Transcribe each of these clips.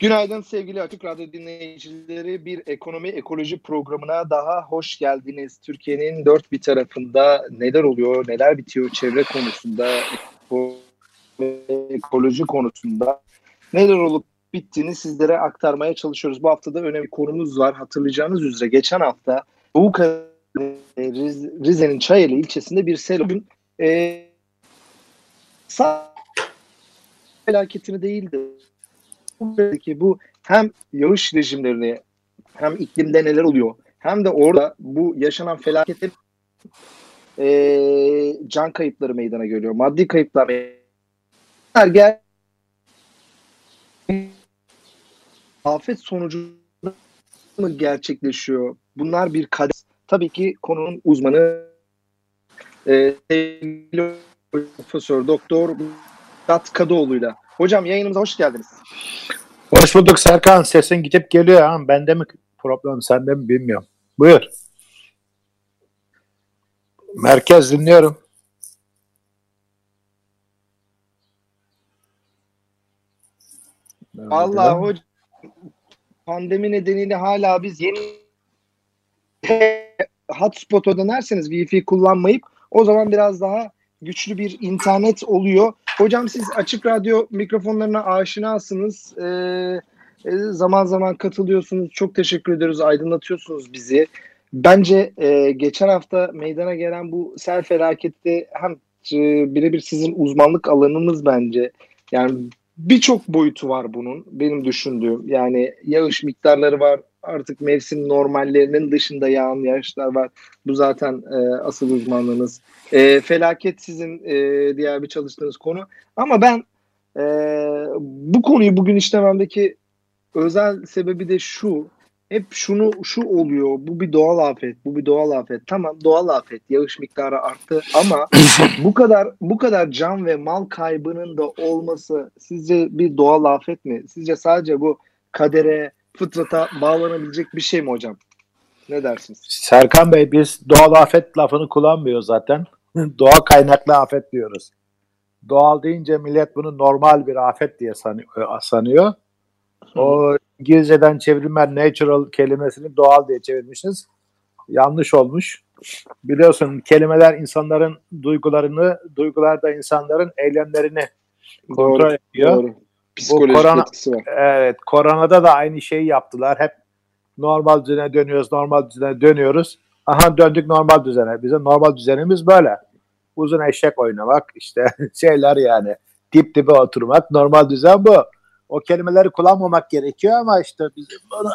Günaydın sevgili Açık Radyo dinleyicileri. Bir ekonomi ekoloji programına daha hoş geldiniz. Türkiye'nin dört bir tarafında neler oluyor, neler bitiyor çevre konusunda, ekoloji konusunda neler olup bittiğini sizlere aktarmaya çalışıyoruz. Bu haftada önemli konumuz var. Hatırlayacağınız üzere geçen hafta bu Rize'nin Çayeli ilçesinde bir sel bugün e, felaketini değildi ki bu hem yağış rejimlerini hem iklimde neler oluyor hem de orada bu yaşanan felaketler e, can kayıpları meydana geliyor. Maddi kayıplar gel afet sonucu mı gerçekleşiyor? Bunlar bir kader. Tabii ki konunun uzmanı e, Profesör Doktor Gat Kadıoğlu'yla. Hocam yayınımıza hoş geldiniz. Hoş bulduk Serkan. Sesin gidip geliyor ha. Bende mi problem, sende mi bilmiyorum. Buyur. Merkez dinliyorum. Allah hocam pandemi nedeniyle hala biz yeni hotspot'a dönerseniz Wi-Fi kullanmayıp o zaman biraz daha güçlü bir internet oluyor. Hocam siz açık radyo mikrofonlarına aşinasınız. Ee, zaman zaman katılıyorsunuz. Çok teşekkür ederiz. Aydınlatıyorsunuz bizi. Bence e, geçen hafta meydana gelen bu sel felakette hem e, birebir sizin uzmanlık alanınız bence. Yani birçok boyutu var bunun benim düşündüğüm. Yani yağış miktarları var. Artık mevsim normallerinin dışında yağan yağışlar var. Bu zaten e, asıl uzmanlığınız. E, felaket sizin e, diğer bir çalıştığınız konu. Ama ben e, bu konuyu bugün işlememdeki özel sebebi de şu hep şunu şu oluyor. Bu bir doğal afet. Bu bir doğal afet. Tamam doğal afet. Yağış miktarı arttı ama bu kadar bu kadar can ve mal kaybının da olması sizce bir doğal afet mi? Sizce sadece bu kadere, fıtrata bağlanabilecek bir şey mi hocam? Ne dersiniz? Serkan Bey biz doğal afet lafını kullanmıyoruz zaten. Doğa kaynaklı afet diyoruz. Doğal deyince millet bunu normal bir afet diye sanıyor. O İngilizceden çevrilmen natural kelimesini doğal diye çevirmişiz. Yanlış olmuş. Biliyorsun kelimeler insanların duygularını, duygular da insanların eylemlerini kontrol doğru, ediyor. Doğru. Psikolojik Bu korona, etkisi var. Evet, koronada da aynı şeyi yaptılar. Hep normal düzene dönüyoruz, normal düzene dönüyoruz. Aha döndük normal düzene. Bizim normal düzenimiz böyle. Uzun eşek oynamak, işte şeyler yani. Dip dibe oturmak, normal düzen bu o kelimeleri kullanmamak gerekiyor ama işte biz bunu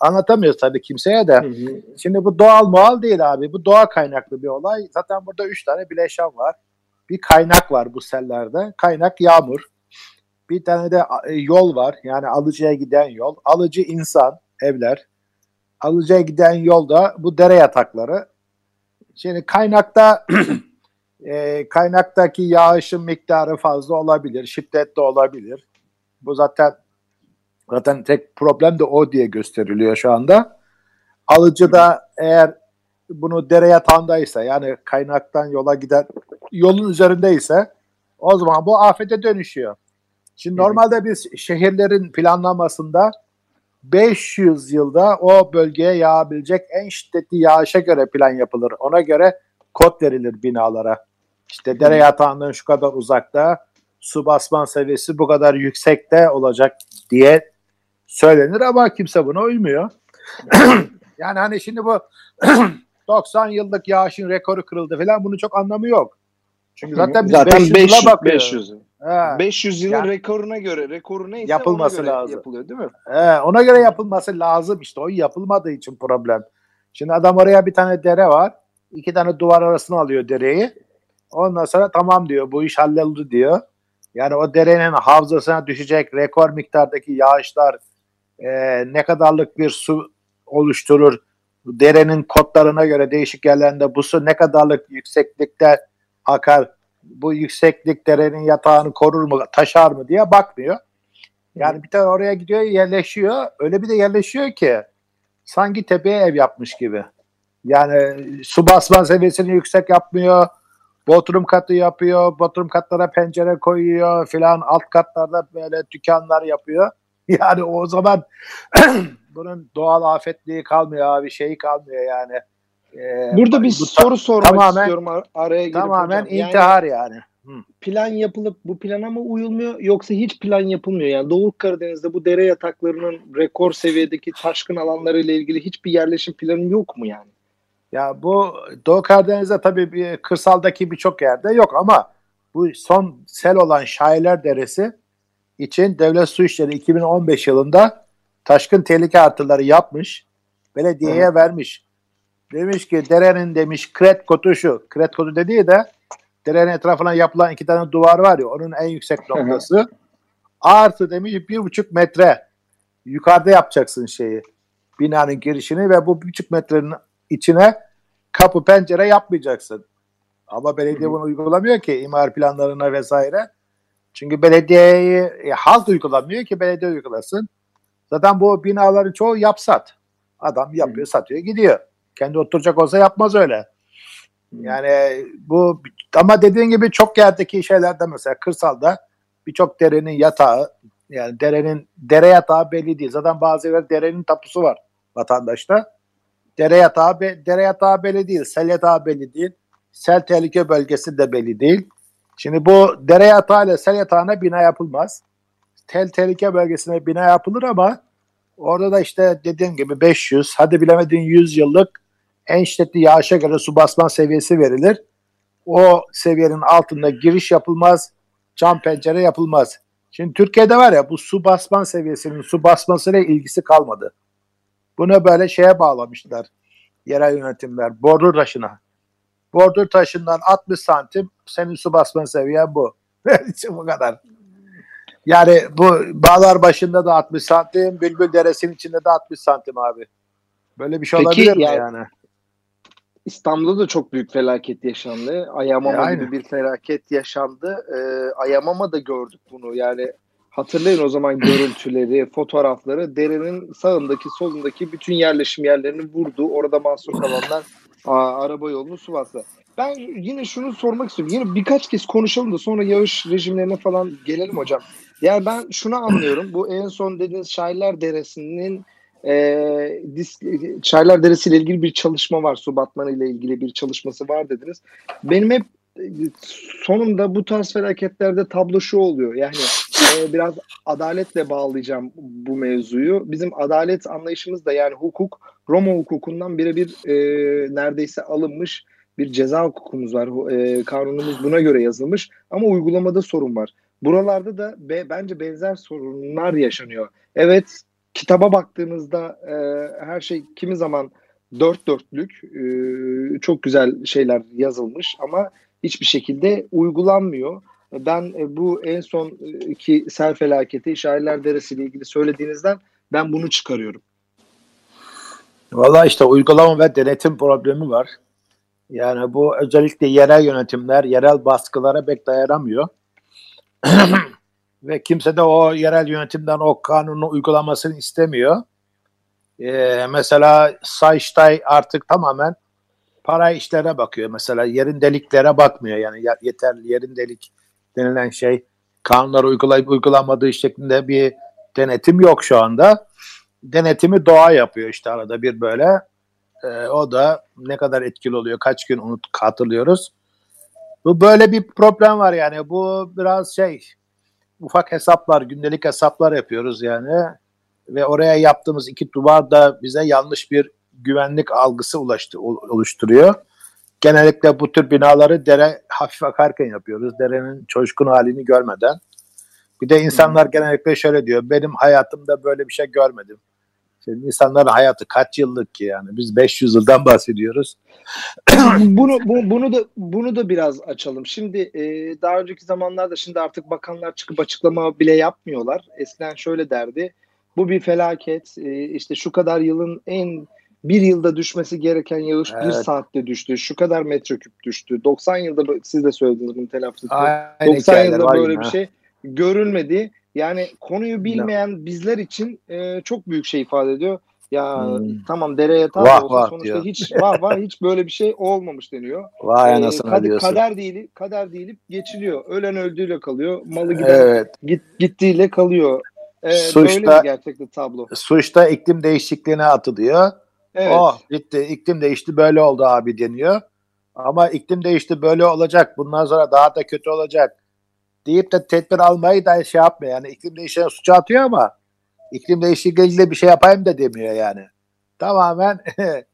anlatamıyoruz tabii kimseye de. Hı hı. Şimdi bu doğal mual değil abi. Bu doğa kaynaklı bir olay. Zaten burada üç tane bileşen var. Bir kaynak var bu sellerde. Kaynak yağmur. Bir tane de e, yol var. Yani alıcıya giden yol. Alıcı insan, evler. Alıcıya giden yolda bu dere yatakları. Şimdi kaynakta e, kaynaktaki yağışın miktarı fazla olabilir, şiddetli olabilir. Bu zaten zaten tek problem de o diye gösteriliyor şu anda. Alıcı da eğer bunu dere yatağındaysa yani kaynaktan yola giden yolun üzerindeyse o zaman bu afete dönüşüyor. Şimdi normalde biz şehirlerin planlamasında 500 yılda o bölgeye yağabilecek en şiddetli yağışa göre plan yapılır. Ona göre kod verilir binalara. İşte dere yatağından şu kadar uzakta, su basman seviyesi bu kadar yüksekte olacak diye söylenir ama kimse buna uymuyor. yani hani şimdi bu 90 yıllık yağışın rekoru kırıldı falan bunun çok anlamı yok. Çünkü zaten biz zaten 500, 500 yıla 500. He. 500 yılın yani, rekoruna göre, rekoru neyse yapılması ona göre lazım. yapılıyor değil mi? He, ona göre yapılması lazım işte. O yapılmadığı için problem. Şimdi adam oraya bir tane dere var. iki tane duvar arasına alıyor dereyi. Ondan sonra tamam diyor bu iş halloldu diyor. Yani o derenin havzasına düşecek rekor miktardaki yağışlar e, ne kadarlık bir su oluşturur? Derenin kotlarına göre değişik yerlerinde bu su ne kadarlık yükseklikte akar? Bu yükseklik derenin yatağını korur mu, taşar mı diye bakmıyor. Yani bir tane oraya gidiyor yerleşiyor. Öyle bir de yerleşiyor ki sanki tepeye ev yapmış gibi. Yani su basma seviyesini yüksek yapmıyor. Bodrum katı yapıyor. Bodrum katlara pencere koyuyor filan. Alt katlarda böyle dükkanlar yapıyor. Yani o zaman bunun doğal afetliği kalmıyor abi. Şeyi kalmıyor yani. Ee, Burada bir soru sormak tamamen, istiyorum ar- araya girip Tamamen hocam. Yani, intihar yani. Plan yapılıp bu plana mı uyulmuyor yoksa hiç plan yapılmıyor? Yani Doğu Karadeniz'de bu dere yataklarının rekor seviyedeki taşkın alanları ile ilgili hiçbir yerleşim planı yok mu yani? Ya bu Doğu Karadeniz'de tabii bir kırsaldaki birçok yerde yok ama bu son sel olan Şairler Deresi için Devlet Su İşleri 2015 yılında taşkın tehlike artıları yapmış. Belediyeye Hı. vermiş. Demiş ki derenin demiş kret kodu şu. Kret kodu dediği de derenin etrafına yapılan iki tane duvar var ya onun en yüksek noktası. Artı demiş bir buçuk metre yukarıda yapacaksın şeyi binanın girişini ve bu bir buçuk metrenin içine kapı pencere yapmayacaksın. Ama belediye bunu uygulamıyor ki imar planlarına vesaire. Çünkü belediyeyi e, halk uygulamıyor ki belediye uygulasın. Zaten bu binaların çoğu yapsat. Adam yapıyor, satıyor, gidiyor. Kendi oturacak olsa yapmaz öyle. Yani bu ama dediğin gibi çok yerdeki şeylerde mesela kırsalda birçok derenin yatağı yani derenin dere yatağı belli değil. Zaten bazı yerler derenin tapusu var vatandaşta. Dere yatağı, dere yatağı belli değil. Sel yatağı belli değil. Sel tehlike bölgesi de belli değil. Şimdi bu dere yatağı ile sel yatağına bina yapılmaz. Tel tehlike bölgesine bina yapılır ama orada da işte dediğim gibi 500 hadi bilemediğin 100 yıllık en şiddetli yağışa göre su basma seviyesi verilir. O seviyenin altında giriş yapılmaz, cam pencere yapılmaz. Şimdi Türkiye'de var ya bu su basman seviyesinin su basmasıyla ilgisi kalmadı. Bunu böyle şeye bağlamışlar yerel yönetimler. Bordur taşına. Bordur taşından 60 santim senin su basma seviyen bu. bu kadar. Yani bu bağlar başında da 60 santim, Bülbül Deresi'nin içinde de 60 santim abi. Böyle bir şey Peki, olabilir mi yani? yani? İstanbul'da da çok büyük felaket yaşandı. Ayamama e, gibi bir felaket yaşandı. Ee, Ayamama da gördük bunu. Yani Hatırlayın o zaman görüntüleri, fotoğrafları derenin sağındaki solundaki bütün yerleşim yerlerini vurdu. Orada mahsur kalanlar aa, araba yolunu su bastı. Ben yine şunu sormak istiyorum. Yine birkaç kez konuşalım da sonra yağış rejimlerine falan gelelim hocam. Yani ben şunu anlıyorum. Bu en son dediğiniz Şairler Deresi'nin e, disk, Şairler Deresi ile ilgili bir çalışma var. Su batmanı ile ilgili bir çalışması var dediniz. Benim hep sonunda bu tarz felaketlerde tablo şu oluyor. Yani e, biraz adaletle bağlayacağım bu mevzuyu. Bizim adalet anlayışımız da yani hukuk Roma hukukundan birebir e, neredeyse alınmış bir ceza hukukumuz var. E, kanunumuz buna göre yazılmış ama uygulamada sorun var. Buralarda da be, bence benzer sorunlar yaşanıyor. Evet kitaba baktığınızda e, her şey kimi zaman dört dörtlük e, çok güzel şeyler yazılmış ama hiçbir şekilde uygulanmıyor. Ben e, bu en son ki sel felaketi Şairler Deresi ile ilgili söylediğinizden ben bunu çıkarıyorum. Valla işte uygulama ve denetim problemi var. Yani bu özellikle yerel yönetimler yerel baskılara pek dayanamıyor. ve kimse de o yerel yönetimden o kanunu uygulamasını istemiyor. Ee, mesela Sayıştay artık tamamen para işlere bakıyor. Mesela yerin deliklere bakmıyor. Yani yeterli yerin delik denilen şey kanunları uygulayıp uygulanmadığı şeklinde bir denetim yok şu anda. Denetimi doğa yapıyor işte arada bir böyle. Ee, o da ne kadar etkili oluyor kaç gün unut hatırlıyoruz. Bu böyle bir problem var yani bu biraz şey ufak hesaplar gündelik hesaplar yapıyoruz yani ve oraya yaptığımız iki duvar da bize yanlış bir güvenlik algısı ulaştı, oluşturuyor. Genellikle bu tür binaları dere hafif akarken yapıyoruz. Derenin coşkun halini görmeden. Bir de insanlar genellikle şöyle diyor. Benim hayatımda böyle bir şey görmedim. Şimdi insanların hayatı kaç yıllık ki yani? Biz 500 yıldan bahsediyoruz. bunu bu, bunu da bunu da biraz açalım. Şimdi e, daha önceki zamanlarda şimdi artık bakanlar çıkıp açıklama bile yapmıyorlar. Eskiden şöyle derdi. Bu bir felaket. E, işte şu kadar yılın en bir yılda düşmesi gereken yağış evet. bir saatte düştü. Şu kadar metreküp düştü. 90 yılda siz de söylediniz bunu telaffuz 90 yılda böyle bir şey görülmedi. Yani konuyu bilmeyen bizler için e, çok büyük şey ifade ediyor. Ya hmm. tamam dere yatağı vah, olsa vah sonuçta diyor. hiç var var hiç böyle bir şey olmamış deniyor. Vay ee, anasını kader, diyorsun. Kader değil kader değilip geçiliyor. Ölen öldüğüyle kalıyor. Malı giden evet. git, gittiğiyle kalıyor. Ee, suçta, böyle gerçekten tablo. Suçta iklim değişikliğine atılıyor. Evet. Oh bitti iklim değişti böyle oldu abi deniyor. Ama iklim değişti böyle olacak. Bundan sonra daha da kötü olacak deyip de tedbir almayı da şey yapmıyor. Yani iklim değişikliğine suça atıyor ama iklim değişikliğiyle bir şey yapayım da demiyor yani. Tamamen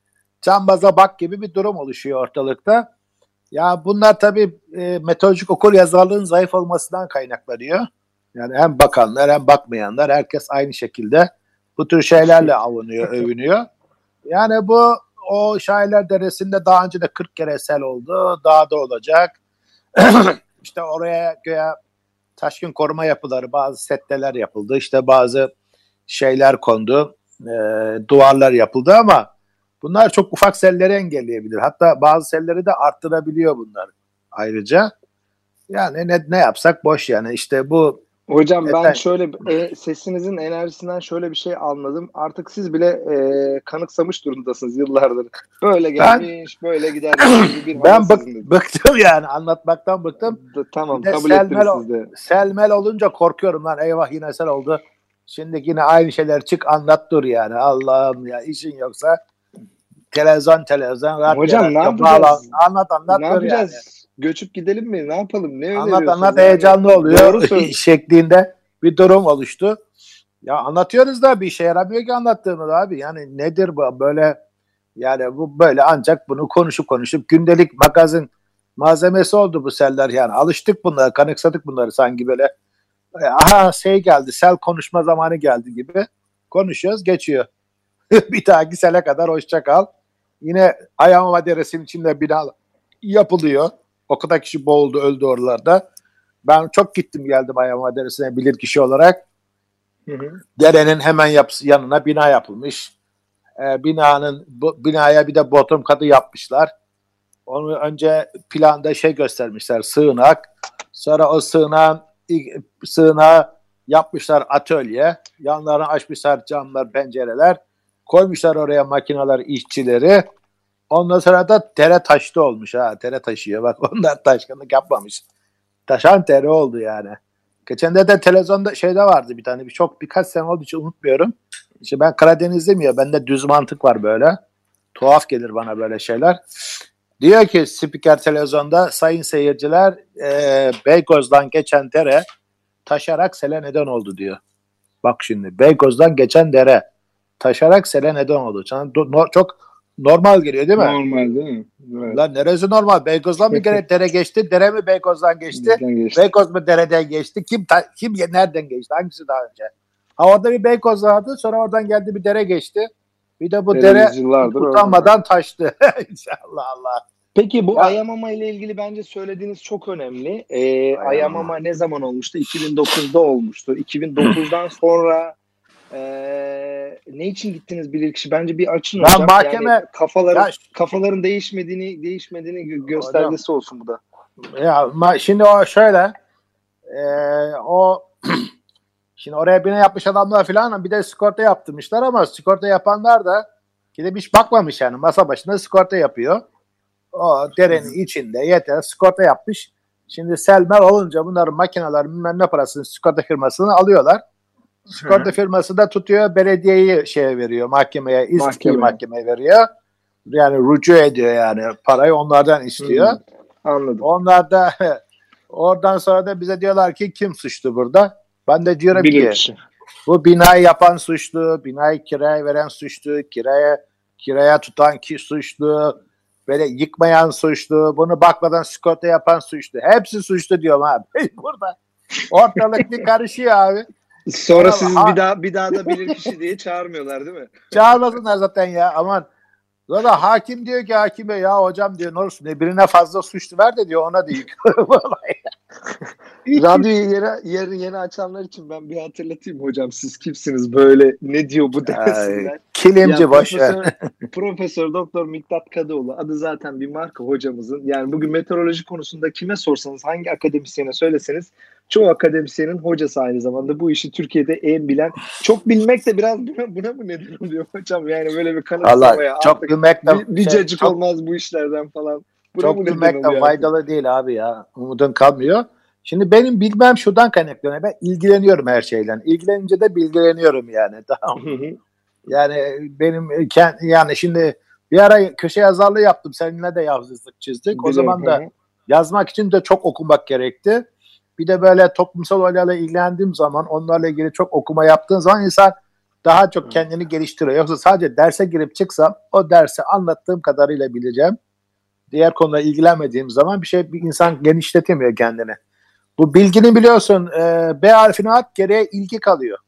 cambaza bak gibi bir durum oluşuyor ortalıkta. Ya bunlar tabii e, meteorolojik okur yazarlığın zayıf olmasından kaynaklanıyor. Yani hem bakanlar hem bakmayanlar herkes aynı şekilde bu tür şeylerle avunuyor, övünüyor. Yani bu o Şairler Deresi'nde daha önce de 40 kere sel oldu. Daha da olacak. İşte oraya göğe taşkın koruma yapıları, bazı setteler yapıldı. İşte bazı şeyler kondu, e, duvarlar yapıldı ama bunlar çok ufak selleri engelleyebilir. Hatta bazı selleri de arttırabiliyor bunlar ayrıca. Yani ne, ne yapsak boş yani. İşte bu Hocam ben Efendim? şöyle e, sesinizin enerjisinden şöyle bir şey anladım. Artık siz bile e, kanıksamış durumdasınız yıllardır. Böyle gelmiş, ben, böyle gider. Bir ben bık, bıktım yani anlatmaktan bıktım. D- tamam kabul selmel, ettiniz siz de. Selmel olunca korkuyorum lan eyvah yine sel oldu. Şimdi yine aynı şeyler çık anlat dur yani. Allah'ım ya işin yoksa televizyon televizyon. Hocam ne yapacağız? Bağlan, anlat anlat ne yapacağız? Yani göçüp gidelim mi? Ne yapalım? Ne anlat anlat yani? heyecanlı oluyor şeklinde bir durum oluştu. Ya anlatıyoruz da bir işe yaramıyor ki anlattığımız abi. Yani nedir bu böyle yani bu böyle ancak bunu konuşup konuşup gündelik magazin malzemesi oldu bu seller yani. Alıştık bunlara, kanıksadık bunları sanki böyle. Aha şey geldi, sel konuşma zamanı geldi gibi. Konuşuyoruz, geçiyor. bir dahaki sele kadar hoşça kal. Yine Ayama Deresi'nin içinde bina yapılıyor. O kadar kişi boğuldu, öldü oralarda. Ben çok gittim geldim Ayama Deresi'ne bilir kişi olarak. Hı hı. Derenin hemen yapısı, yanına bina yapılmış. Ee, binanın bu, binaya bir de bottom katı yapmışlar. Onu önce planda şey göstermişler sığınak. Sonra o sığınağın sığınağı yapmışlar atölye. Yanlarını açmışlar camlar, pencereler. Koymuşlar oraya makineler, işçileri. Ondan sonra da tere taştı olmuş ha. Tere taşıyor. Bak onlar taşkınlık yapmamış. Taşan tere oldu yani. Geçen de, de televizyonda şeyde vardı bir tane. Bir çok birkaç sene oldu hiç unutmuyorum. İşte ben Karadenizliyim ya. Bende düz mantık var böyle. Tuhaf gelir bana böyle şeyler. Diyor ki spiker televizyonda sayın seyirciler e, Beykoz'dan geçen dere taşarak sele neden oldu diyor. Bak şimdi Beykoz'dan geçen dere taşarak sele neden oldu. Çok normal geliyor değil mi? Normal değil mi? Evet. Lan neresi normal? Beykoz'dan mı dere geçti? Dere mi Beykoz'dan geçti? geçti? Beykoz mu dereden geçti? Kim kim nereden geçti? Hangisi daha önce? Ha orada bir Beykoz vardı. Sonra oradan geldi bir dere geçti. Bir de bu dere utanmadan taştı. İnşallah Allah. Peki bu ya, Ayamama ile ilgili bence söylediğiniz çok önemli. Ee, Ayamama ne zaman olmuştu? 2009'da olmuştu. 2009'dan sonra ee, ne için gittiniz bilir kişi? Bence bir açın ya hocam. Mahkeme, yani kafaların, ya, kafaların değişmediğini değişmediğini göstergesi hocam, olsun bu da. Ya ma, şimdi o şöyle e, o şimdi oraya bina yapmış adamlar falan bir de skorta yaptırmışlar ama skorta yapanlar da gidip hiç bakmamış yani masa başında skorta yapıyor. O derenin içinde yeter skorta yapmış. Şimdi selmer olunca bunların makineler bilmem ne parasını skorta firmasını alıyorlar. Sigorta firması da tutuyor belediyeyi şeye veriyor mahkemeye, İSKİ mahkemeye veriyor. Yani rücu ediyor yani parayı onlardan istiyor. Hı, anladım. Onlar da oradan sonra da bize diyorlar ki kim suçlu burada? Ben de diyorum Bilir ki bu binayı yapan suçlu, binayı kiraya veren suçlu, kiraya kiraya tutan ki suçlu, böyle yıkmayan suçlu, bunu bakmadan sigorta yapan suçlu. Hepsi suçlu diyorum abi. Burada ortalık bir karışıyor abi. Sonra Ama- siz bir daha bir daha da bilir kişi diye çağırmıyorlar değil mi? Çağırmasınlar zaten ya aman. Sonra hakim diyor ki hakime ya hocam diyor ne olursun birine fazla suçlu ver de diyor ona değil. Radyoyu yeni, yeni, yeni açanlar için ben bir hatırlatayım hocam. Siz kimsiniz böyle ne diyor bu demesinler. Boş ver. Profesör, Profesör Doktor Miktat Kadıoğlu adı zaten bir marka hocamızın. Yani bugün meteoroloji konusunda kime sorsanız hangi akademisyene söyleseniz çoğu akademisyenin hocası aynı zamanda. Bu işi Türkiye'de en bilen. Çok bilmek de biraz buna, buna mı neden oluyor hocam? Yani böyle bir kanıtlamaya çok bilmek de bir, bir şey, cacık çok, olmaz bu işlerden falan. Buna çok bilmek de faydalı değil abi ya. Umudun kalmıyor. Şimdi benim bilmem şuradan kaynaklanıyor. Ben ilgileniyorum her şeyle. İlgilenince de bilgileniyorum yani. Tamam. Yani benim kend- yani şimdi bir ara köşe yazarlığı yaptım. Seninle de yazdık çizdik. O zaman da yazmak için de çok okumak gerekti. Bir de böyle toplumsal olaylarla ilgilendiğim zaman onlarla ilgili çok okuma yaptığın zaman insan daha çok kendini geliştiriyor. Yoksa sadece derse girip çıksam o dersi anlattığım kadarıyla bileceğim. Diğer konuda ilgilenmediğim zaman bir şey bir insan genişletemiyor kendini. Bu bilginin biliyorsun e, B harfini at geriye ilgi kalıyor.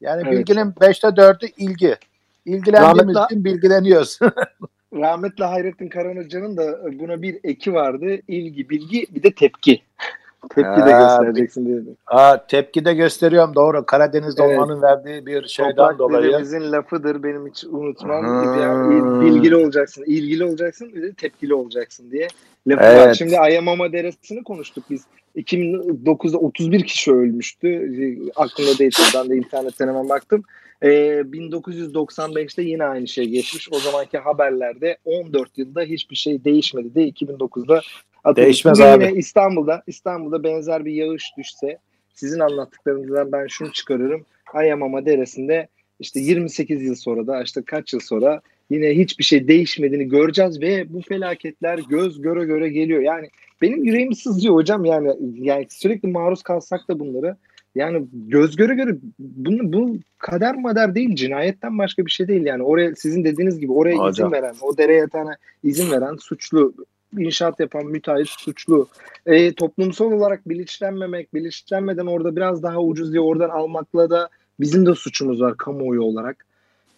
Yani Evet. bilginin 5'te 4'ü ilgi. İlgilendiğimiz Rahmetli- için bilgileniyoruz. Rahmetli Hayrettin Karahan Hoca'nın da buna bir eki vardı. İlgi, bilgi bir de tepki. Tepki de göstereceksin diye. Aa, tepki de gösteriyorum doğru. Karadeniz'de Evet. olmanın verdiği bir şeyden Toprak dolayı. dedemizin lafıdır benim hiç unutmam. Hmm. Yani bilgili olacaksın, ilgili olacaksın, bir de tepkili olacaksın diye lafı Evet. var. Şimdi Ayamama Deresi'ni konuştuk biz. 2009'da 31 kişi ölmüştü. Aklımda değil ben de internetten hemen baktım. Ee, 1995'te yine aynı şey geçmiş. O zamanki haberlerde 14 yılda hiçbir şey değişmedi de 2009'da atılmış. Değişmez abi. İstanbul'da İstanbul'da benzer bir yağış düşse sizin anlattıklarınızdan ben şunu çıkarıyorum. Ayamama Deresi'nde işte 28 yıl sonra da işte kaç yıl sonra yine hiçbir şey değişmediğini göreceğiz ve bu felaketler göz göre göre geliyor. Yani benim yüreğim sızlıyor hocam yani yani sürekli maruz kalsak da bunları yani göz göre göre bunu bu kader mader değil cinayetten başka bir şey değil yani oraya sizin dediğiniz gibi oraya Hocam. izin veren o dere yatağına izin veren suçlu inşaat yapan müteahhit suçlu e, toplumsal olarak bilinçlenmemek bilinçlenmeden orada biraz daha ucuz diye oradan almakla da bizim de suçumuz var kamuoyu olarak.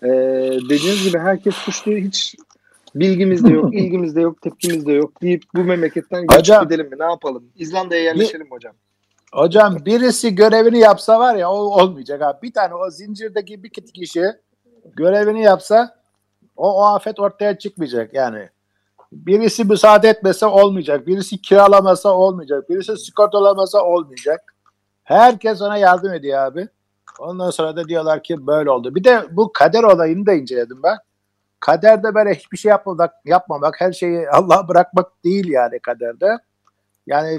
E, dediğiniz gibi herkes suçlu hiç bilgimiz de yok, ilgimiz de yok, tepkimiz de yok deyip bu memleketten Hocam- gidelim mi? Ne yapalım? İzlanda'ya yerleşelim hocam. Hocam birisi görevini yapsa var ya o olmayacak abi. Bir tane o zincirdeki bir kişi görevini yapsa o, o afet ortaya çıkmayacak yani. Birisi müsaade etmese olmayacak. Birisi kiralamasa olmayacak. Birisi sigortalamasa olmayacak. Herkes ona yardım ediyor abi. Ondan sonra da diyorlar ki böyle oldu. Bir de bu kader olayını da inceledim ben. Kaderde böyle hiçbir şey yapmamak, yapmamak, her şeyi Allah'a bırakmak değil yani kaderde. Yani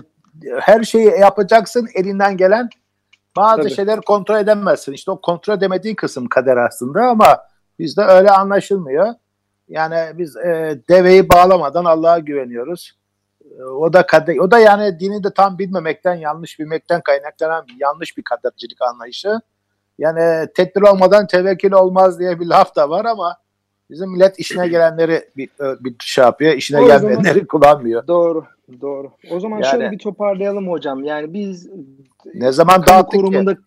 her şeyi yapacaksın elinden gelen bazı Tabii. şeyleri kontrol edemezsin. İşte o kontrol edemediğin kısım kader aslında ama bizde öyle anlaşılmıyor. Yani biz e, deveyi bağlamadan Allah'a güveniyoruz. E, o da kader, o da yani dini de tam bilmemekten, yanlış bilmekten kaynaklanan yanlış bir kadercilik anlayışı. Yani tedbir olmadan tevekkül olmaz diye bir laf da var ama bizim millet işine gelenleri bir, bir şey yapıyor, işine zaman- gelmeyenleri kullanmıyor. Doğru, doğru. O zaman Yani- şöyle bir toparlayalım hocam. Yani biz Ne zaman kamu dağıttık ki? kurumunda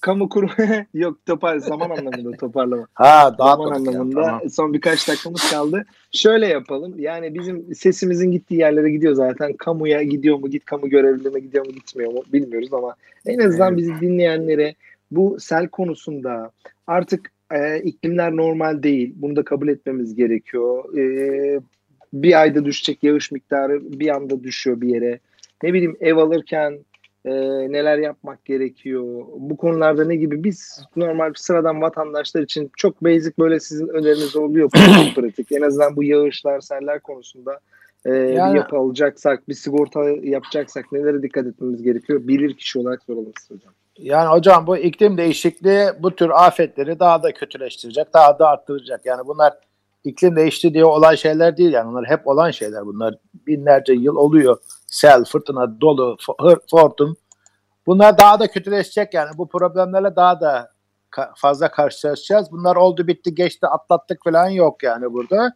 kamu kurum yok topar zaman anlamında toparlama. Ha zaman anlamında tamam. son birkaç dakikamız kaldı. Şöyle yapalım. Yani bizim sesimizin gittiği yerlere gidiyor zaten. Kamuya gidiyor mu, git kamu görevlilerine gidiyor mu, gitmiyor mu bilmiyoruz ama en azından bizi dinleyenlere bu sel konusunda artık e, iklimler normal değil. Bunu da kabul etmemiz gerekiyor. E, bir ayda düşecek yağış miktarı bir anda düşüyor bir yere. Ne bileyim ev alırken e, neler yapmak gerekiyor? Bu konularda ne gibi? Biz normal sıradan vatandaşlar için çok basic böyle sizin öneriniz oluyor pratik. En azından bu yağışlar, seller konusunda e, Yani- bir yapı alacaksak, bir sigorta yapacaksak nelere dikkat etmemiz gerekiyor? Bilir kişi olarak soralım size hocam. Yani hocam bu iklim değişikliği bu tür afetleri daha da kötüleştirecek, daha da arttıracak. Yani bunlar iklim değişti diye olan şeyler değil yani bunlar hep olan şeyler bunlar. Binlerce yıl oluyor. Sel, fırtına, dolu, hortum. Bunlar daha da kötüleşecek yani bu problemlerle daha da ka- fazla karşılaşacağız. Bunlar oldu bitti geçti atlattık falan yok yani burada.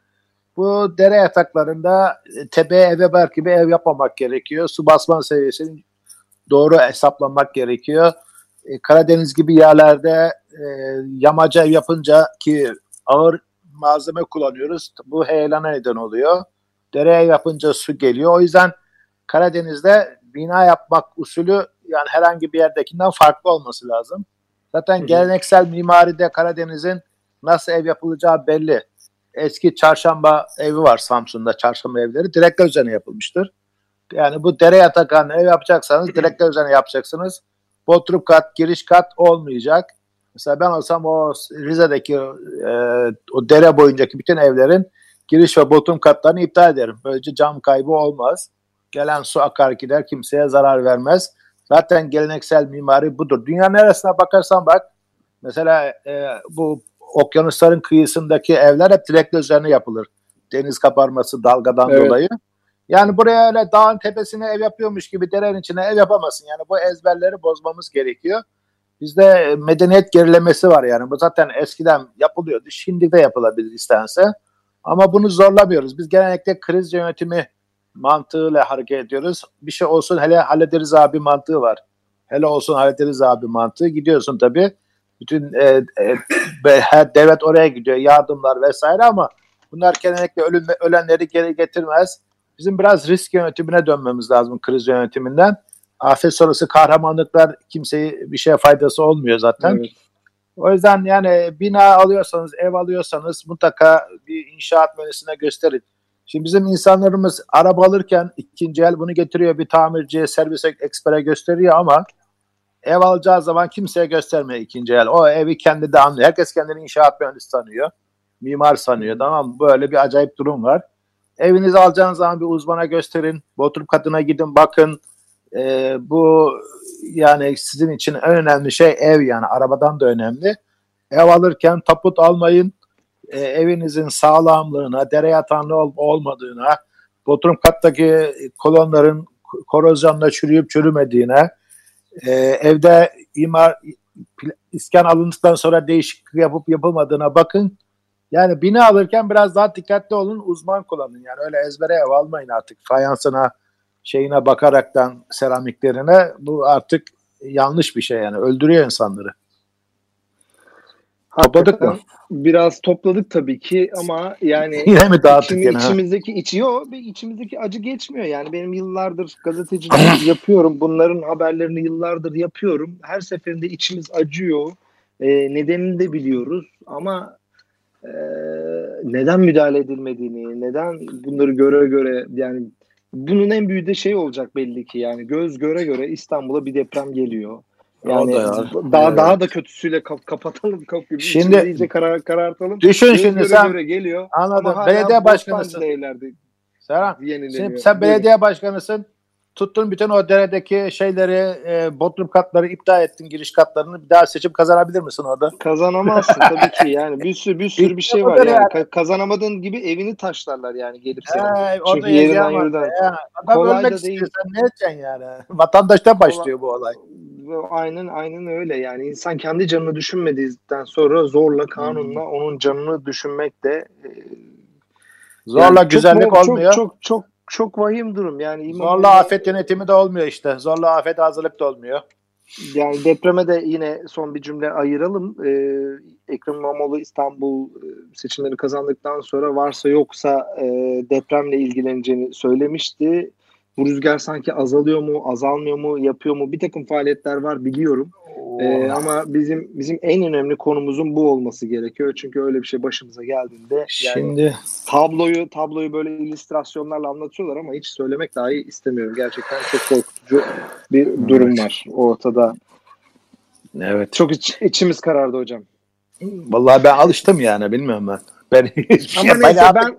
Bu dere yataklarında e, tepeye eve ber gibi ev yapmamak gerekiyor. Su basma seviyesini doğru hesaplamak gerekiyor. E, Karadeniz gibi yerlerde e, yamaca yapınca ki ağır malzeme kullanıyoruz. Bu heyelana neden oluyor. Dereye yapınca su geliyor. O yüzden Karadeniz'de bina yapmak usulü yani herhangi bir yerdekinden farklı olması lazım. Zaten Hı-hı. geleneksel mimaride Karadeniz'in nasıl ev yapılacağı belli. Eski çarşamba evi var Samsun'da çarşamba evleri direkler üzerine yapılmıştır. Yani bu dere yatakan ev yapacaksanız direkler üzerine yapacaksınız. Bodrum kat, giriş kat olmayacak. Mesela ben olsam o Rize'deki e, o dere boyuncaki bütün evlerin giriş ve bodrum katlarını iptal ederim. Böylece cam kaybı olmaz. Gelen su akar gider kimseye zarar vermez. Zaten geleneksel mimari budur. Dünya neresine bakarsan bak mesela e, bu okyanusların kıyısındaki evler hep direkler üzerine yapılır. Deniz kaparması dalgadan evet. dolayı. Yani buraya öyle dağın tepesine ev yapıyormuş gibi derenin içine ev yapamazsın. Yani bu ezberleri bozmamız gerekiyor. Bizde medeniyet gerilemesi var yani. Bu zaten eskiden yapılıyordu. Şimdi de yapılabilir istense. Ama bunu zorlamıyoruz. Biz genellikle kriz yönetimi mantığıyla hareket ediyoruz. Bir şey olsun hele hallederiz abi mantığı var. Hele olsun hallederiz abi mantığı. Gidiyorsun tabii. Bütün e, e, her devlet oraya gidiyor. Yardımlar vesaire ama bunlar genellikle ölüm, ölenleri geri getirmez. Bizim biraz risk yönetimine dönmemiz lazım kriz yönetiminden. Afet sonrası kahramanlıklar kimseye bir şeye faydası olmuyor zaten. Evet. O yüzden yani bina alıyorsanız, ev alıyorsanız mutlaka bir inşaat mühendisine gösterin. Şimdi bizim insanlarımız araba alırken ikinci el bunu getiriyor bir tamirciye, servis ekspere gösteriyor ama ev alacağı zaman kimseye göstermiyor ikinci el. O evi kendi de anlıyor. Herkes kendini inşaat mühendisi sanıyor. Mimar sanıyor. Tamam Böyle bir acayip durum var. Evinizi alacağınız zaman bir uzmana gösterin. Bodrum katına gidin bakın. Ee, bu yani sizin için en önemli şey ev yani arabadan da önemli. Ev alırken taput almayın e, evinizin sağlamlığına, dere yatağında ol, olmadığına, bodrum kattaki kolonların korozyonla çürüyüp çürümediğine, e, evde imar iskan alındıktan sonra değişiklik yapıp yapılmadığına bakın. Yani bina alırken biraz daha dikkatli olun, uzman kullanın. Yani öyle ezbere ev almayın artık. Fayansına, şeyine bakaraktan seramiklerine bu artık yanlış bir şey yani. Öldürüyor insanları. Topladık mı? Biraz topladık tabii ki ama yani yine mi dağıttık içimi, içimizdeki içi yok içimizdeki acı geçmiyor yani benim yıllardır gazetecilik yapıyorum bunların haberlerini yıllardır yapıyorum her seferinde içimiz acıyor ee, nedenini de biliyoruz ama e, neden müdahale edilmediğini neden bunları göre göre yani bunun en büyüğü de şey olacak belli ki yani göz göre göre İstanbul'a bir deprem geliyor yani ya. daha evet. daha da kötüsüyle kap kapatalım kapıyı. Şimdi iyice karar karartalım. Düşün şimdi göre sen göre geliyor. Anladım. Belediye başkanısın. Serhan. Şimdi sen belediye başkanısın. Tuttun bütün o deredeki şeyleri, e, bodrum katları iptal ettin, giriş katlarını. Bir daha seçim kazanabilir misin orada? Kazanamazsın tabii ki. Yani bir sürü bir sürü bir şey var yani. yani. Kazanamadığın gibi evini taşlarlar yani gelip senin. He, Çünkü yerinden yürüden. Kolay da değil. Sen ne edeceksin yani? Vatandaşta başlıyor bu olay aynen aynen öyle yani insan kendi canını düşünmedikten sonra zorla kanunla hmm. onun canını düşünmek de e, zorla yani güzellik çok, olmuyor. Çok çok çok vahim durum yani. Zorla afet yönetimi de olmuyor işte. Zorla afet hazırlık da olmuyor. Yani depreme de yine son bir cümle ayıralım. Ee, Ekrem İmamoğlu İstanbul e, seçimleri kazandıktan sonra varsa yoksa e, depremle ilgileneceğini söylemişti. Bu rüzgar sanki azalıyor mu, azalmıyor mu, yapıyor mu? Bir takım faaliyetler var biliyorum. Ee, ama bizim bizim en önemli konumuzun bu olması gerekiyor. Çünkü öyle bir şey başımıza geldiğinde yani Şimdi tabloyu tabloyu böyle illüstrasyonlarla anlatıyorlar ama hiç söylemek dahi istemiyorum. Gerçekten çok korkutucu bir durum var ortada. Evet. Çok iç, içimiz karardı hocam. Vallahi ben alıştım yani bilmiyorum ben. Ben ama neyse ben ben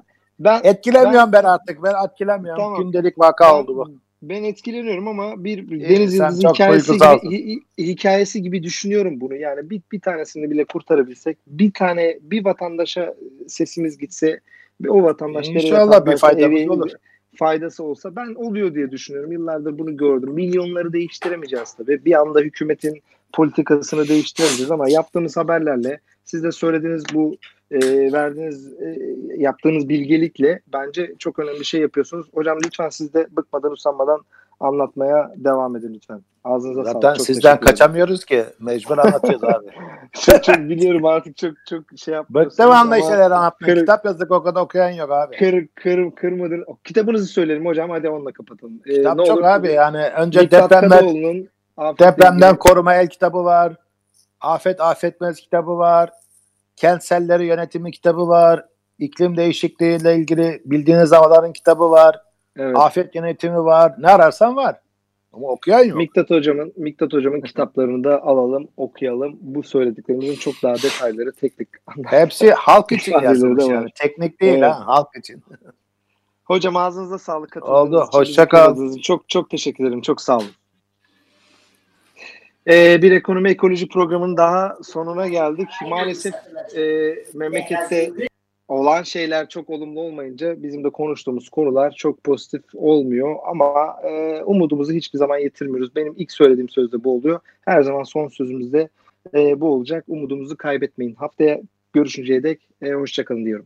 etkilemiyorum ben, ben artık. Ben etkilemiyorum. Tamam. Gündelik vaka ben, oldu bu. Ben etkileniyorum ama bir İyi, Deniz Yıldız'ın hikayesi gibi, hikayesi gibi düşünüyorum bunu. Yani bir, bir tanesini bile kurtarabilsek, bir tane bir vatandaşa sesimiz gitse, o vatandaş İnşallah bir faydamız evi, olur. Faydası olsa ben oluyor diye düşünüyorum. Yıllardır bunu gördüm. Milyonları değiştiremeyeceğiz tabii. Bir anda hükümetin politikasını değiştiremeyeceğiz ama yaptığımız haberlerle siz de söylediğiniz bu e, verdiğiniz e, yaptığınız bilgelikle bence çok önemli bir şey yapıyorsunuz. Hocam lütfen siz de bıkmadan usanmadan anlatmaya devam edin lütfen. Ağzınıza Zaten sağlık. Çok sizden kaçamıyoruz ki. Mecbur anlatıyoruz abi. çok, çok biliyorum artık çok çok şey yapmıyorsunuz Bıktım anla ama şeyler anlatmaya. Kitap yazdık o kadar okuyan yok abi. Kır, kır, kırmadın. Kitabınızı söyleyelim hocam. Hadi onunla kapatalım. Ee, Kitap ne çok olur, abi yani. Önce depremden, afetle depremden koruma el kitabı var. Afet afetmez kitabı var. Kentselleri yönetimi kitabı var. İklim değişikliğiyle ilgili bildiğiniz havaların kitabı var. Evet. Afet yönetimi var. Ne ararsan var. Ama okuyan yok. Miktat hocamın Miktat hocamın kitaplarını da alalım, okuyalım. Bu söylediklerimizin çok daha detayları tek tek anlat. Hepsi halk için yazılmış yani. Teknik değil Evet. ha halk için. Hocam ağzınıza sağlık katıldığınız Oldu, hoşça kal. Çok çok teşekkür ederim. Çok sağ olun. Ee, bir ekonomi ekoloji programının daha sonuna geldik. Maalesef e, memlekette olan şeyler çok olumlu olmayınca bizim de konuştuğumuz konular çok pozitif olmuyor ama e, umudumuzu hiçbir zaman yitirmiyoruz. Benim ilk söylediğim söz de bu oluyor. Her zaman son sözümüz de e, bu olacak. Umudumuzu kaybetmeyin. Haftaya görüşünceye dek e, hoşçakalın diyorum.